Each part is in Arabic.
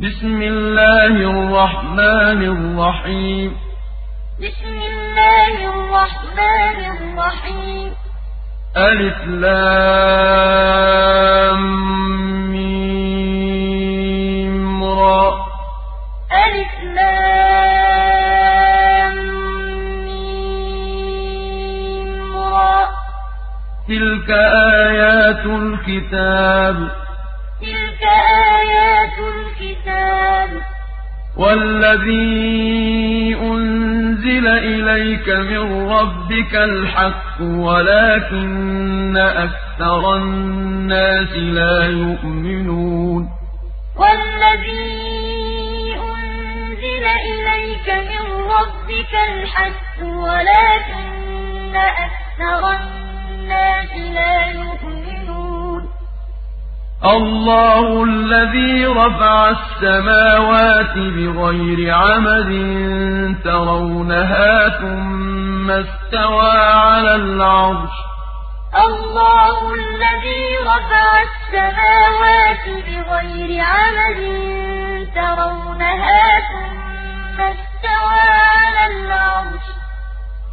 بسم الله الرحمن الرحيم بسم الله الرحمن الرحيم ألف لام ميم را ألف لام ميم را تلك آيات الكتاب تِلْكَ آيَاتُ الْكِتَابِ ۗ وَالَّذِي أُنزِلَ إِلَيْكَ مِن رَّبِّكَ الْحَقُّ وَلَٰكِنَّ أَكْثَرَ النَّاسِ لَا يُؤْمِنُونَ. وَالَّذِي أُنزِلَ إِلَيْكَ مِن رَّبِّكَ الْحَقُّ وَلَٰكِنَّ أَكْثَرَ النَّاسِ لَا يُؤْمِنُونَ. اللَّهُ الَّذِي رَفَعَ السَّمَاوَاتِ بِغَيْرِ عَمَدٍ تَرَوْنَهَا ثُمَّ اسْتَوَىٰ عَلَى الْعَرْشِ ۚ. اللَّهُ الَّذِي رَفَعَ السَّمَاوَاتِ بِغَيْرِ عَمَدٍ تَرَوْنَهَا ثُمَّ اسْتَوَىٰ عَلَى الْعَرْشِ.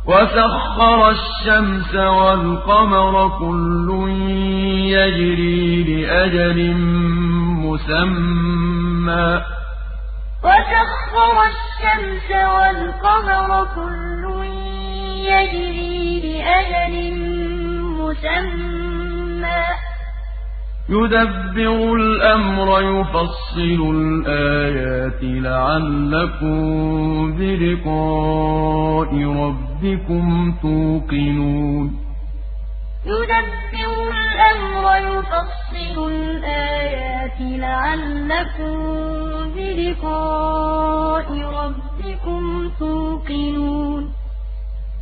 وَسَخَّرَ الشَّمْسَ وَالْقَمَرَ كُلٌّ يَجْرِي لِأَجَلٍ مُّسَمًّى ۚ. وَسَخَّرَ الشَّمْسَ وَالْقَمَرَ كُلٌّ يَجْرِي لِأَجَلٍ مُّسَمًّى. يُدَبِّرُ الْأَمْرَ يُفَصِّلُ الْآيَاتِ لَعَلَّكُم بِلِقَاءِ رَبِّكُمْ تُوقِنُونَ. يُدَبِّرُ الْأَمْرَ يُفَصِّلُ الْآيَاتِ لَعَلَّكُم بِلِقَاءِ رَبِّكُمْ تُوقِنُونَ.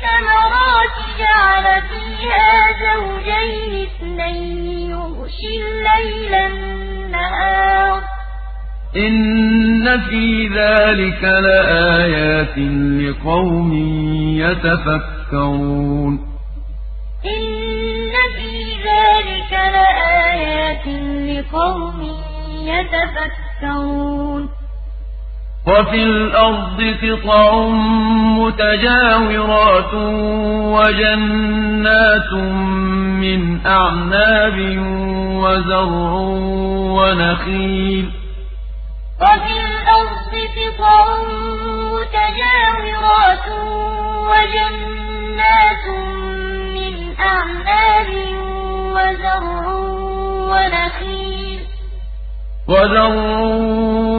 الثَّمَرَاتِ جَعَلَ فِيهَا زَوْجَيْنِ اثْنَيْنِ يُغْشِي اللَّيْلَ النَّهَارَ ۚ. إِنَّ فِي ذَٰلِكَ لَآيَاتٍ لِّقَوْمٍ يَتَفَكَّرُونَ. وَفِي الْأَرْضِ قِطَعٌ مُّتَجَاوِرَاتٌ وَجَنَّاتٌ مِّنْ أَعْنَابٍ وَزَرْعٌ وَنَخِيلٌ. وَفِي الْأَرْضِ قِطَعٌ مُّتَجَاوِرَاتٌ وَجَنَّاتٌ مِّنْ أَعْنَابٍ وَزَرْعٌ وَنَخِيلٌ. وَزَرْعٌ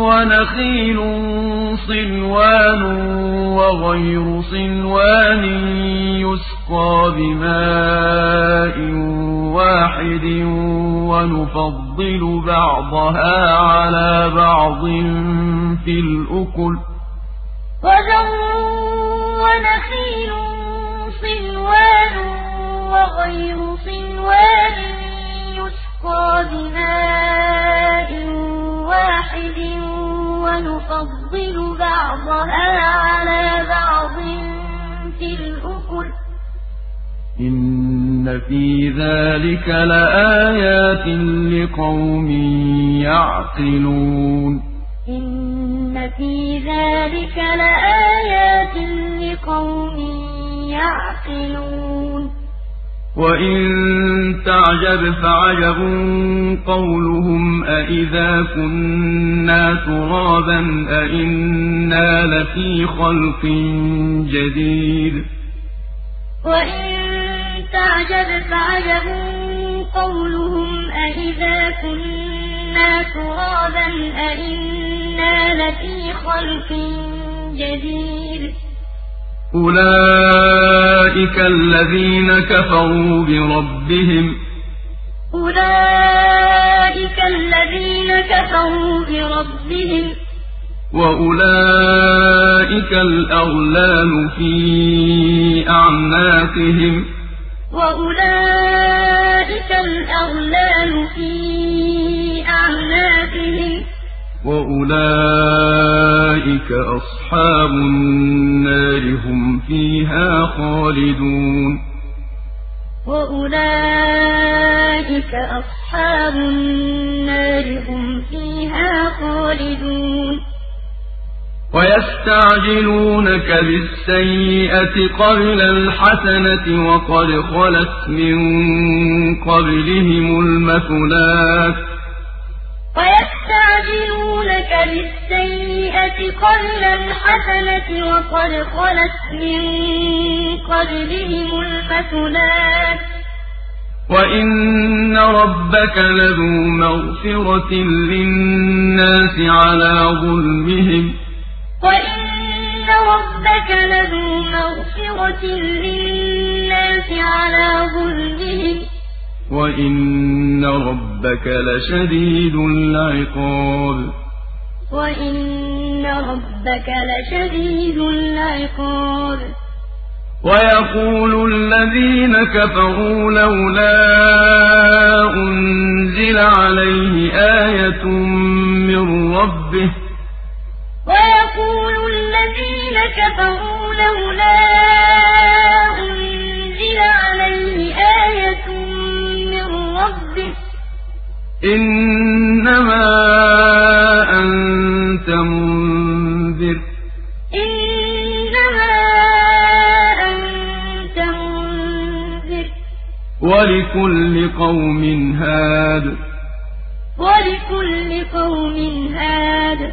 وَنَخِيلٌ صِنْوَانٌ وَغَيْرُ صِنْوَانٍ يُسْقَىٰ بِمَاءٍ وَاحِدٍ وَنُفَضِّلُ بَعْضَهَا عَلَىٰ بَعْضٍ فِي الْأُكُلِ ۚ. وَزَرْعٌ وَنَخِيلٌ صِنْوَانٌ وَغَيْرُ صِنْوَانٍ يُسْقَىٰ بِمَاءٍ وَاحِدٍ وَنُفَضِّلُ بَعْضَهَا عَلَىٰ بَعْضٍ فِي الْأُكُلِ ۚ. إِنَّ فِي ذَٰلِكَ لَآيَاتٍ لِّقَوْمٍ يَعْقِلُونَ. إِنَّ فِي ذَٰلِكَ لَآيَاتٍ لِّقَوْمٍ يَعْقِلُونَ. وَإِن تَعْجَبْ فَعَجَبٌ قَوْلُهُمْ أَإِذَا كُنَّا تُرَابًا أَإِنَّا لَفِي خَلْقٍ جَدِيدٍ. وَإِن تَعْجَبْ فَعَجَبٌ قَوْلُهُمْ أَإِذَا كُنَّا تُرَابًا أَإِنَّا لَفِي خَلْقٍ جَدِيدٍ. أُولَٰئِكَ الَّذِينَ كَفَرُوا بِرَبِّهِمْ ۖ. أُولَٰئِكَ الَّذِينَ كَفَرُوا بِرَبِّهِمْ ۖ. وَأُولَٰئِكَ الْأَغْلَالُ فِي أَعْنَاقِهِمْ ۖ. وَأُولَٰئِكَ الْأَغْلَالُ فِي أَعْنَاقِهِمْ ۖ. وَأُولَٰئِكَ أَصْحَابُ النَّارِ ۖ هُمْ فِيهَا خَالِدُونَ وَأُولَٰئِكَ أَصْحَابُ النَّارِ ۖ هُمْ فِيهَا خَالِدُونَ وَيَسْتَعْجِلُونَكَ بِالسَّيِّئَةِ قَبْلَ الْحَسَنَةِ وَقَدْ خَلَتْ مِن قَبْلِهِمُ الْمَثُلَاتُ ۗ وَيَسْتَعْجِلُونَكَ بِالسَّيِّئَةِ قَبْلَ الْحَسَنَةِ وَقَدْ خَلَتْ مِن قَبْلِهِمُ الْمَثُلَاتُ ۗ وَإِنَّ رَبَّكَ لَذُو مَغْفِرَةٍ لِّلنَّاسِ عَلَىٰ ظُلْمِهِمْ ۖ. وَإِنَّ رَبَّكَ لَذُو مَغْفِرَةٍ لِّلنَّاسِ عَلَىٰ ظُلْمِهِمْ ۖ. وَإِنَّ رَبَّكَ لَشَدِيدُ الْعِقَابِ وَإِنَّ رَبَّكَ لَشَدِيدُ الْعِقَابِ وَيَقُولُ الَّذِينَ كَفَرُوا لَوْلَا أُنزِلَ عَلَيْهِ آيَةٌ مِّن رَّبِّهِ ۗ وَيَقُولُ الَّذِينَ كَفَرُوا لَوْلَا أُنزِلَ عَلَيْهِ آيَةٌ مِّن رَّبِّهِ ۗ إِنَّمَا أَنتَ مُنذِرٌ ۖ. إِنَّمَا أَنتَ مُنذِرٌ ۖ. وَلِكُلِّ قَوْمٍ هَادٍ. وَلِكُلِّ قَوْمٍ هَادٍ.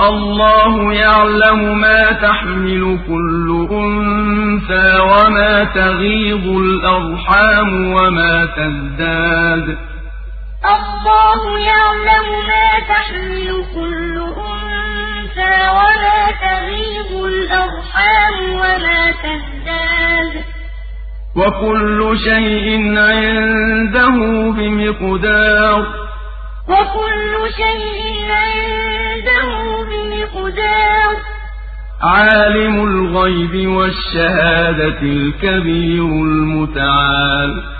اللَّهُ يَعْلَمُ مَا تَحْمِلُ كُلُّ أُنثَىٰ وَمَا تَغِيضُ الْأَرْحَامُ وَمَا تَزْدَادُ. اللَّهُ يَعْلَمُ مَا تَحْمِلُ كُلُّ أُنثَىٰ وَمَا تَغِيضُ الْأَرْحَامُ وَمَا تَزْدَادُ ۖ. وَكُلُّ شَيْءٍ عِندَهُ بِمِقْدَارٍ. وَكُلُّ شَيْءٍ عِندَهُ بِمِقْدَارٍ. عَالِمُ الْغَيْبِ وَالشَّهَادَةِ الْكَبِيرُ الْمُتَعَالِ.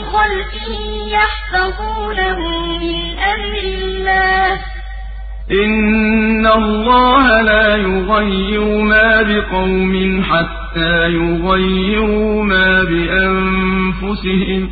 خَلْفِهِ يَحْفَظُونَهُ مِنْ أَمْرِ اللَّهِ ۗ. إِنَّ اللَّهَ لَا يُغَيِّرُ مَا بِقَوْمٍ حَتَّىٰ يُغَيِّرُوا مَا بِأَنفُسِهِمْ ۗ.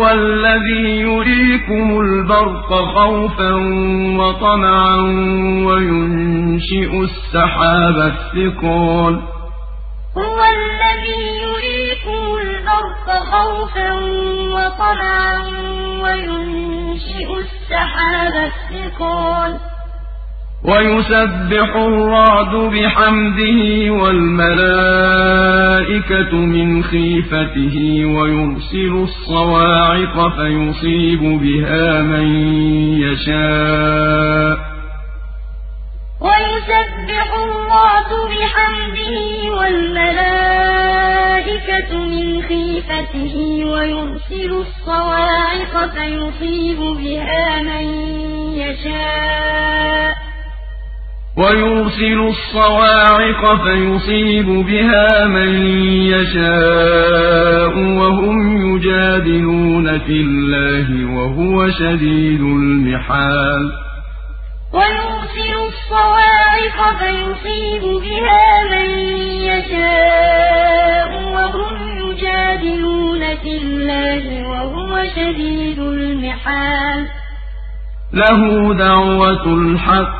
هُوَ الَّذِي يُرِيكُمُ الْبَرْقَ خَوْفًا وَطَمَعًا وَيُنشِئُ السَّحَابَ الثِّقَالَ. هُوَ الَّذِي يُرِيكُمُ الْبَرْقَ خَوْفًا وَطَمَعًا وَيُنشِئُ السَّحَابَ الثِّقَالَ. وَيُسَبِّحُ الرَّعْدُ بِحَمْدِهِ وَالْمَلَائِكَةُ مِنْ خِيفَتِهِ وَيُرْسِلُ الصَّوَاعِقَ فَيُصِيبُ بِهَا مَن يَشَاءُ ۖ. وَيُسَبِّحُ الرَّعْدُ بِحَمْدِهِ وَالْمَلَائِكَةُ مِنْ خِيفَتِهِ وَيُرْسِلُ الصَّوَاعِقَ فَيُصِيبُ بِهَا مَن يَشَاءُ. وَيُرْسِلُ الصَّوَاعِقَ فَيُصِيبُ بِهَا مَن يَشَاءُ وَهُمْ يُجَادِلُونَ فِي اللَّهِ وَهُوَ شَدِيدُ الْمِحَالِ. وَيُرْسِلُ الصَّوَاعِقَ فَيُصِيبُ بِهَا مَن يَشَاءُ وَهُمْ يُجَادِلُونَ فِي اللَّهِ وَهُوَ شَدِيدُ الْمِحَالِ. لَهُ دَعْوَةُ الْحَقِّ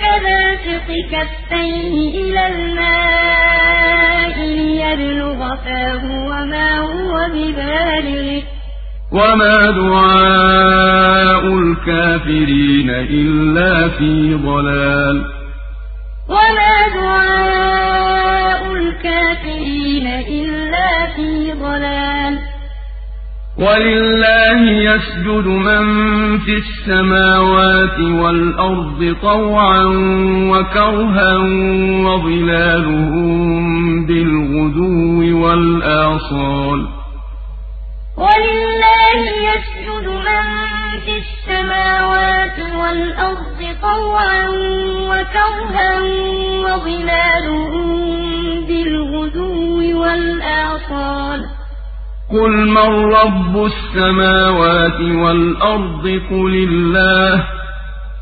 كباسط كفيه إلى الماء ليبلغ فاه وما هو ببالغه. وما دعاء الكافرين إلا في ضلال. وما دعاء الكافرين إلا في ضلال. وَلِلَّهِ يَسْجُدُ مَن فِي السَّمَاوَاتِ وَالْأَرْضِ طَوْعًا وَكَرْهًا وَظِلَالُهُم بِالْغُدُوِّ وَالْآصَالِ. وَلِلَّهِ يَسْجُدُ مَن فِي السَّمَاوَاتِ وَالْأَرْضِ طَوْعًا وَكَرْهًا وَظِلَالُهُم بِالْغُدُوِّ وَالْآصَالِ. قُلْ مَن رَّبُّ السَّمَاوَاتِ وَالْأَرْضِ قُلِ اللَّهُ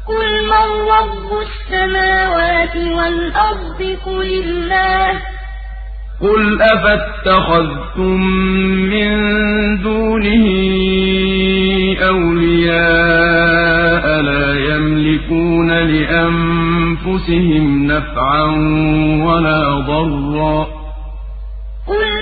قُلْ مَن رَّبُّ السَّمَاوَاتِ وَالْأَرْضِ قُلِ اللَّهُ قُلْ أَفَاتَّخَذْتُم مِّن دُونِهِ أَوْلِيَاءَ لَا يَمْلِكُونَ لِأَنفُسِهِمْ نَفْعًا وَلَا ضَرًّا قُلْ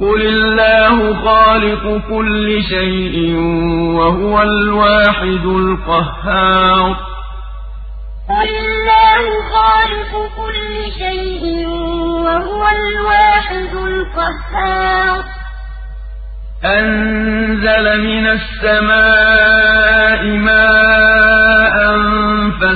قُلِ اللَّهُ خَالِقُ كُلِّ شَيْءٍ وَهُوَ الْوَاحِدُ الْقَهَّارُ. قُلِ اللَّهُ خَالِقُ كُلِّ شَيْءٍ وَهُوَ الْوَاحِدُ الْقَهَّارُ. أَنزَلَ مِنَ السَّمَاءِ مَاءً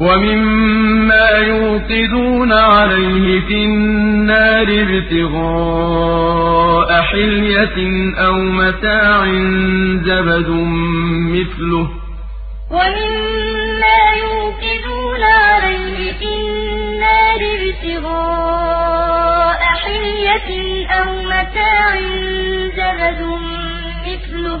وَمِمَّا يُوقِدُونَ عَلَيْهِ فِي النَّارِ ابْتِغَاءَ حِلْيَةٍ أَوْ مَتَاعٍ زَبَدٌ مِّثْلُهُ ۚ. وَمِمَّا يُوقِدُونَ عَلَيْهِ فِي النَّارِ ابْتِغَاءَ حِلْيَةٍ أَوْ مَتَاعٍ زَبَدٌ مِّثْلُهُ ۚ.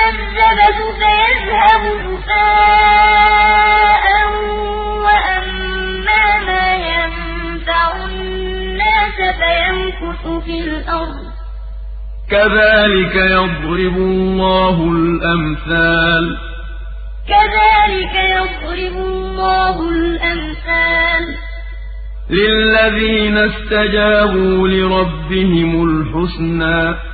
الزبد فيذهب جفاء وأما ما ينفع الناس فيمكث في الأرض. كذلك يضرب الله الأمثال. كذلك يضرب الله الأمثال. للذين استجابوا لربهم الحسنى.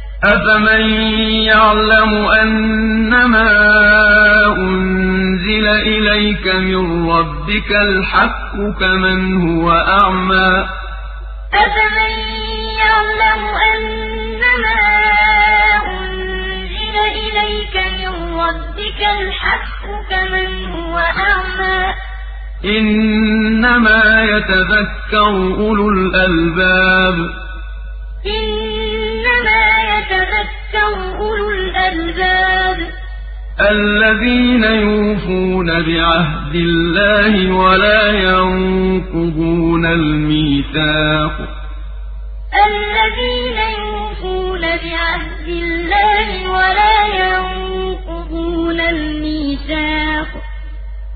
أفمن يعلم أنما أنزل إليك من ربك الحق كمن هو أعمى أفمن يعلم أنما أنزل إليك من ربك الحق كمن هو أعمى إنما يتذكر أولو الألباب إنما يتذكر أولو الألباب. الذين يوفون بعهد الله ولا ينقضون الميثاق. الذين يوفون بعهد الله ولا ينقضون الميثاق.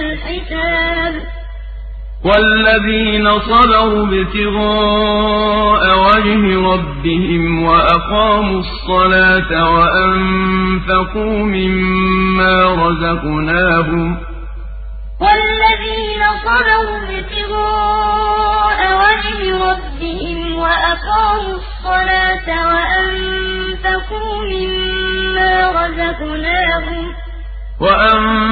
الحساب. والذين صبروا ابتغاء وجه ربهم وأقاموا الصلاة وأنفقوا مما رزقناهم والذين صبروا ابتغاء وجه ربهم وأقاموا الصلاة وأنفقوا مما رزقناهم وأنفقوا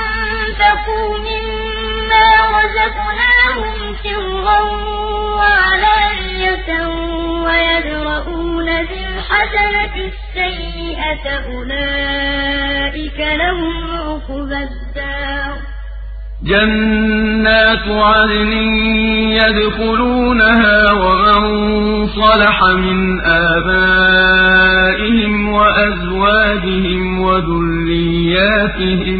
وأنفقوا مما رزقناهم سرا وعلانية ويدرؤون بالحسنة السيئة أولئك لهم عقبى الدار جنات عدن يدخلونها ومن صلح من آبائهم وأزواجهم وذرياتهم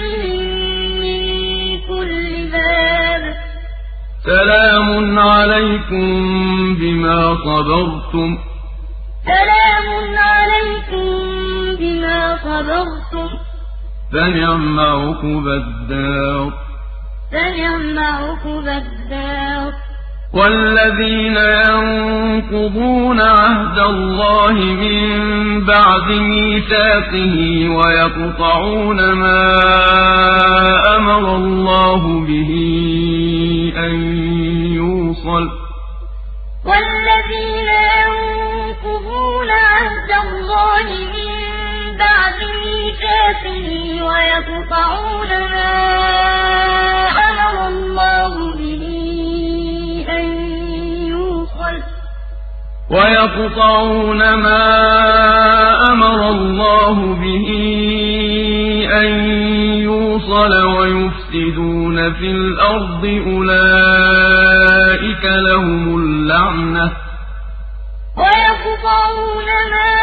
سلام عليكم بما صبرتم. سلام عليكم بما صبرتم. فنعم عقب الدار. فنعم عقب الدار. والذين ينقضون عهد الله من بعد ميثاقه ويقطعون ما أمر الله به أن يوصل والذين ينقضون عهد الله من بعد ميثاقه ويقطعون ما ويقطعون ما أمر الله به أن يوصل ويفسدون في الأرض أولئك لهم اللعنة. ويقطعون ما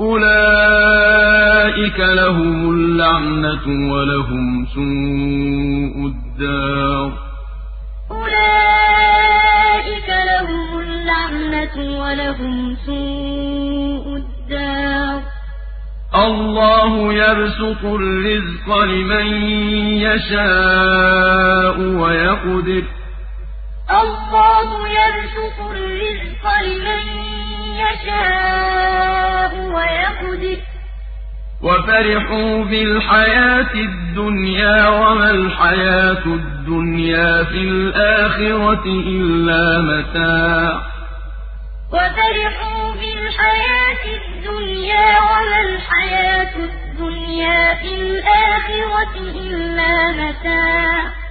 أولئك لهم اللعنة ولهم سوء الدار أولئك لهم اللعنة ولهم سوء الدار الله يبسط الرزق لمن يشاء ويقدر الله يبسط الرزق لمن يشاء ويقدر. وفرحوا بالحياة الدنيا وما الحياة الدنيا في الآخرة إلا متاع. وفرحوا بالحياة الدنيا وما الحياة الدنيا في الآخرة إلا متاع.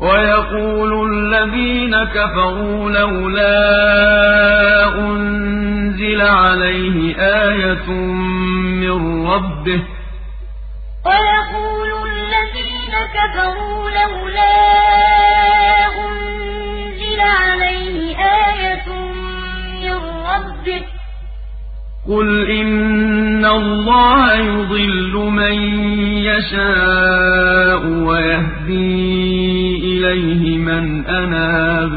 ويقول الذين كفروا لولا أنزل عليه آية من ربه. ويقول الذين كفروا لولا أنزل عليه آية من ربه. قل إن الله يضل من يشاء ويهدي إليه من أناب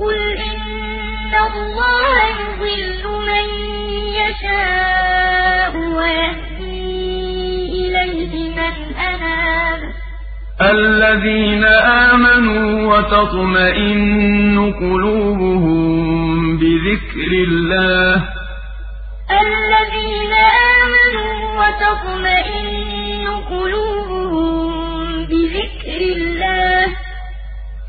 قل إن الله يضل من يشاء ويهدي إليه من أناب الذين آمنوا وتطمئن قلوبهم بذكر الله وتطمئن قلوبهم بذكر الله.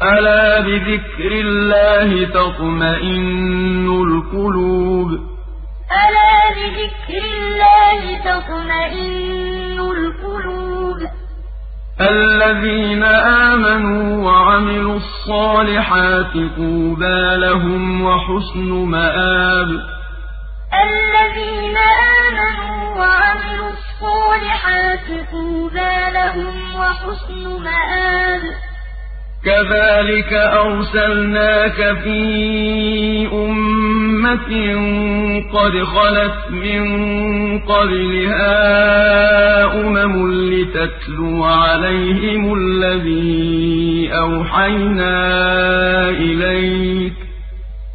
ألا بذكر الله تطمئن القلوب؟ ألا بذكر الله تطمئن القلوب. الذين آمنوا وعملوا الصالحات طوبى لهم وحسن مآب. الذين آمنوا وعملوا الصالحات طوبى لهم وحسن مآب. كذلك أرسلناك في أمة قد خلت من قبلها أمم لتتلو عليهم الذي أوحينا إليك.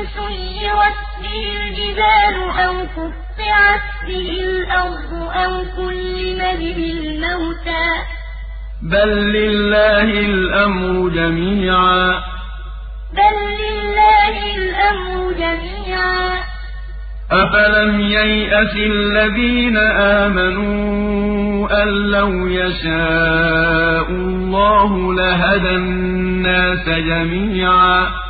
قُرْآنًا سُيِّرَتْ بِهِ الْجِبَالُ أَوْ قُطِّعَتْ بِهِ الْأَرْضُ أَوْ كُلِّمَ بِهِ الْمَوْتَىٰ بَل لِّلَّهِ الْأَمْرُ جَمِيعًا. بَل لِّلَّهِ الْأَمْرُ جَمِيعًا. أَفَلَمْ يَيْأَسِ الَّذِينَ آمَنُوا أَن لَّوْ يَشَاءُ اللَّهُ لَهَدَى النَّاسَ جَمِيعًا.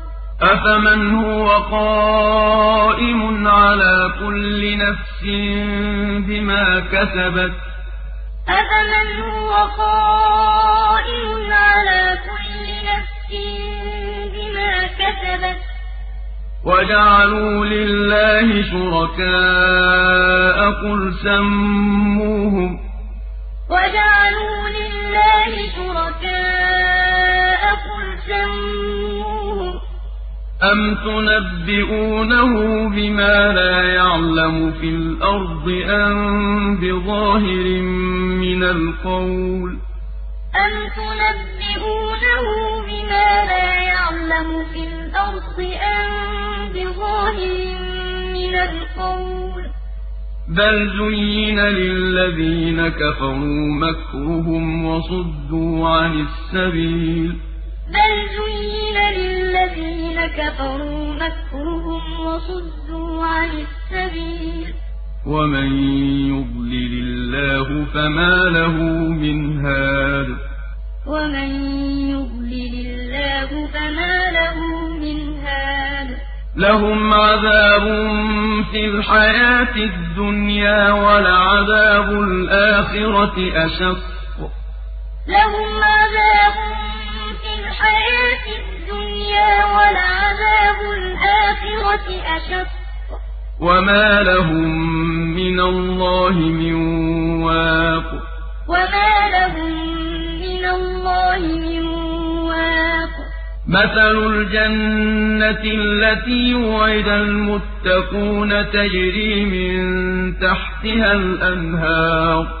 أَفَمَنْ هُوَ قَائِمٌ عَلَىٰ كُلِّ نَفْسٍ بِمَا كَسَبَتْ أَفَمَنْ هُوَ قَائِمٌ عَلَىٰ كُلِّ نَفْسٍ بِمَا كَسَبَتْ وَجَعَلُوا لِلَّهِ شُرَكَاءَ قُلْ سَمُّوهُمْ ۚ بِمَا لَا يَعْلَمُ فِي الْأَرْضِ أَم بِظَاهِرٍ مِّنَ الْقَوْلِ أَمْ تُنَبِّئُونَهُ بِمَا لَا يَعْلَمُ فِي الْأَرْضِ أَم بِظَاهِرٍ مِّنَ الْقَوْلِ ۗ بَلْ زُيِّنَ لِلَّذِينَ كَفَرُوا مَكْرُهُمْ وَصُدُّوا عَنِ السَّبِيلِ بَلْ زُيِّنَ لِلَّذِينَ كَفَرُوا مَكْرُهُمْ وَصُدُّوا عَنِ السَّبِيلِ ۗ. وَمَن يُضْلِلِ اللَّهُ فَمَا لَهُ مِنْ هَادٍ. وَمَن يُضْلِلِ اللَّهُ فَمَا لَهُ مِنْ هَادٍ. لهم عذاب في الحياة الدنيا ولعذاب الآخرة أشق. لهم عذاب الحياة الدنيا ولعذاب الآخرة أشق. وما لهم من الله من واق. وما لهم من الله من واق. مَثَلُ الْجَنَّةِ الَّتِي وُعِدَ الْمُتَّقُونَ تَجْرِي مِن تَحْتِهَا الْأَنْهَارُ ۖ.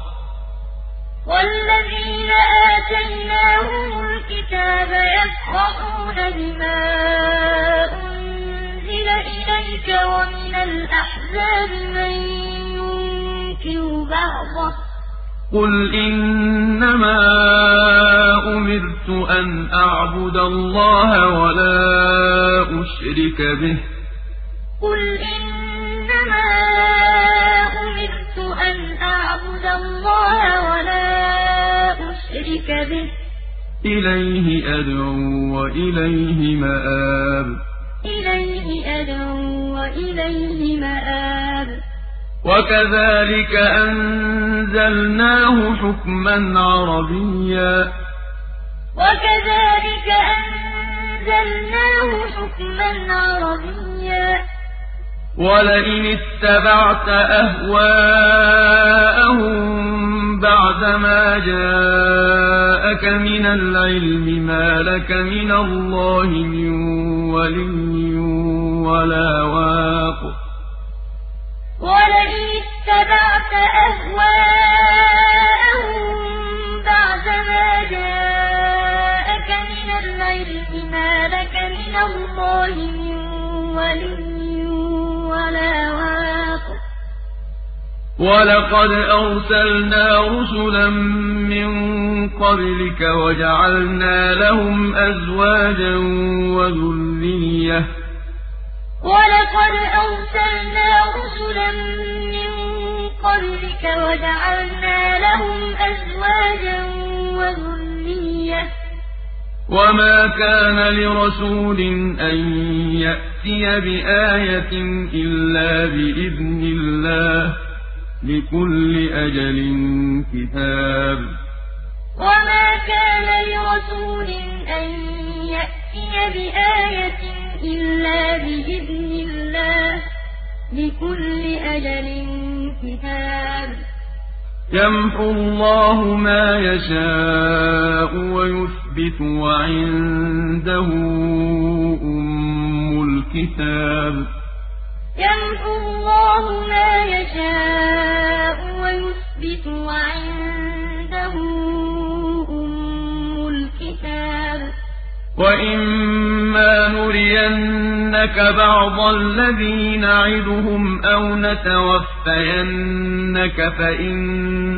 وَالَّذِينَ آتَيْنَاهُمُ الْكِتَابَ يَفْرَحُونَ بِمَا أُنزِلَ إِلَيْكَ وَمِنَ الْأَحْزَابِ مَن يُنكِرُ بَعْضَهُ ۚ. قُلْ إِنَّمَا أُمِرْتُ أَنْ أَعْبُدَ اللَّهَ وَلَا أُشْرِكَ بِهِ ۚ. أُشْرِكَ بِهِ ۚ. إِلَيْهِ أَدْعُو وَإِلَيْهِ مَآبِ. إِلَيْهِ أَدْعُو وَإِلَيْهِ مَآبِ. وَكَذَٰلِكَ أَنزَلْنَاهُ حُكْمًا عَرَبِيًّا. وَكَذَٰلِكَ أَنزَلْنَاهُ حُكْمًا عَرَبِيًّا ۚ. وَلَئِنِ اتَّبَعْتَ أَهْوَاءَهُم بَعْدَمَا جَاءَكَ مِنَ الْعِلْمِ مَا لَكَ مِنَ اللَّهِ مِن وَلِيٍّ وَلَا وَاقٍ. وَلَئِنِ اتَّبَعْتَ أَهْوَاءَهُم بَعْدَمَا جَاءَكَ مِنَ الْعِلْمِ مَا لَكَ مِنَ اللَّهِ مِن وَلِيٍّ وَلَا وَاقٍ. وَلَقَدْ أَرْسَلْنَا رُسُلًا مِّن قَبْلِكَ وَجَعَلْنَا لَهُمْ أَزْوَاجًا وَذُرِّيَّةً ۚ. وَلَقَدْ أَرْسَلْنَا رُسُلًا مِّن قَبْلِكَ وَجَعَلْنَا لَهُمْ أَزْوَاجًا وَذُرِّيَّةً ۚ. وَمَا كَانَ لِرَسُولٍ أَن يَأْتِيَ بِآيَةٍ إِلَّا بِإِذْنِ اللَّهِ ۗ لِكُلِّ أَجَلٍ كِتَابٌ وَمَا كَانَ لِرَسُولٍ أَن يَأْتِيَ بِآيَةٍ إِلَّا بِإِذْنِ اللَّهِ ۗ لِكُلِّ أَجَلٍ كِتَابٌ يَمْحُو اللَّهُ مَا يَشَاءُ وَيُثْبِتُ ۖ وَعِندَهُ أُمُّ الْكِتَابِ. يَمْحُو اللَّهُ مَا يَشَاءُ وَيُثْبِتُ ۖ وَعِندَهُ أُمُّ الْكِتَابِ. وَإِمَّا نُرِيَنَّكَ بَعْضَ الَّذِي نَعِدُهُمْ أَوْ نَتَوَفَّيَنَّكَ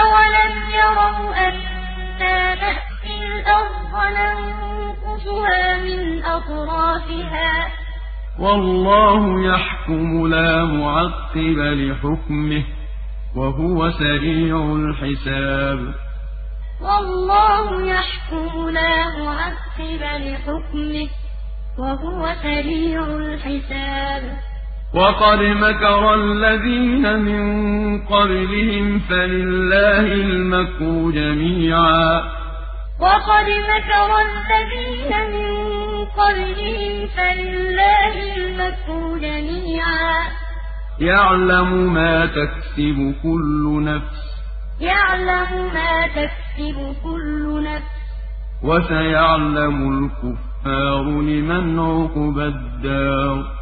أَوَلَمْ يَرَوْا أَنَّا نَأْتِي الْأَرْضَ نَنقُصُهَا مِنْ أَطْرَافِهَا ۚ وَاللَّهُ يَحْكُمُ لَا مُعَقِّبَ لِحُكْمِهِ ۚ وَهُوَ سَرِيعُ الْحِسَابِ وَاللَّهُ يَحْكُمُ لَا مُعَقِّبَ لِحُكْمِهِ ۚ وَهُوَ سَرِيعُ الْحِسَابِ وَقَدْ مَكَرَ الَّذِينَ مِن قَبْلِهِمْ فَلِلَّهِ الْمَكْرُ جَمِيعًا ۖ. وَقَدْ مَكَرَ الَّذِينَ مِن قَبْلِهِمْ فَلِلَّهِ الْمَكْرُ جَمِيعًا ۖ. يَعْلَمُ مَا تَكْسِبُ كُلُّ نَفْسٍ. يَعْلَمُ مَا تَكْسِبُ كُلُّ نَفْسٍ ۗ. وَسَيَعْلَمُ الْكُفَّارُ لِمَنْ عُقْبَى الدَّارِ.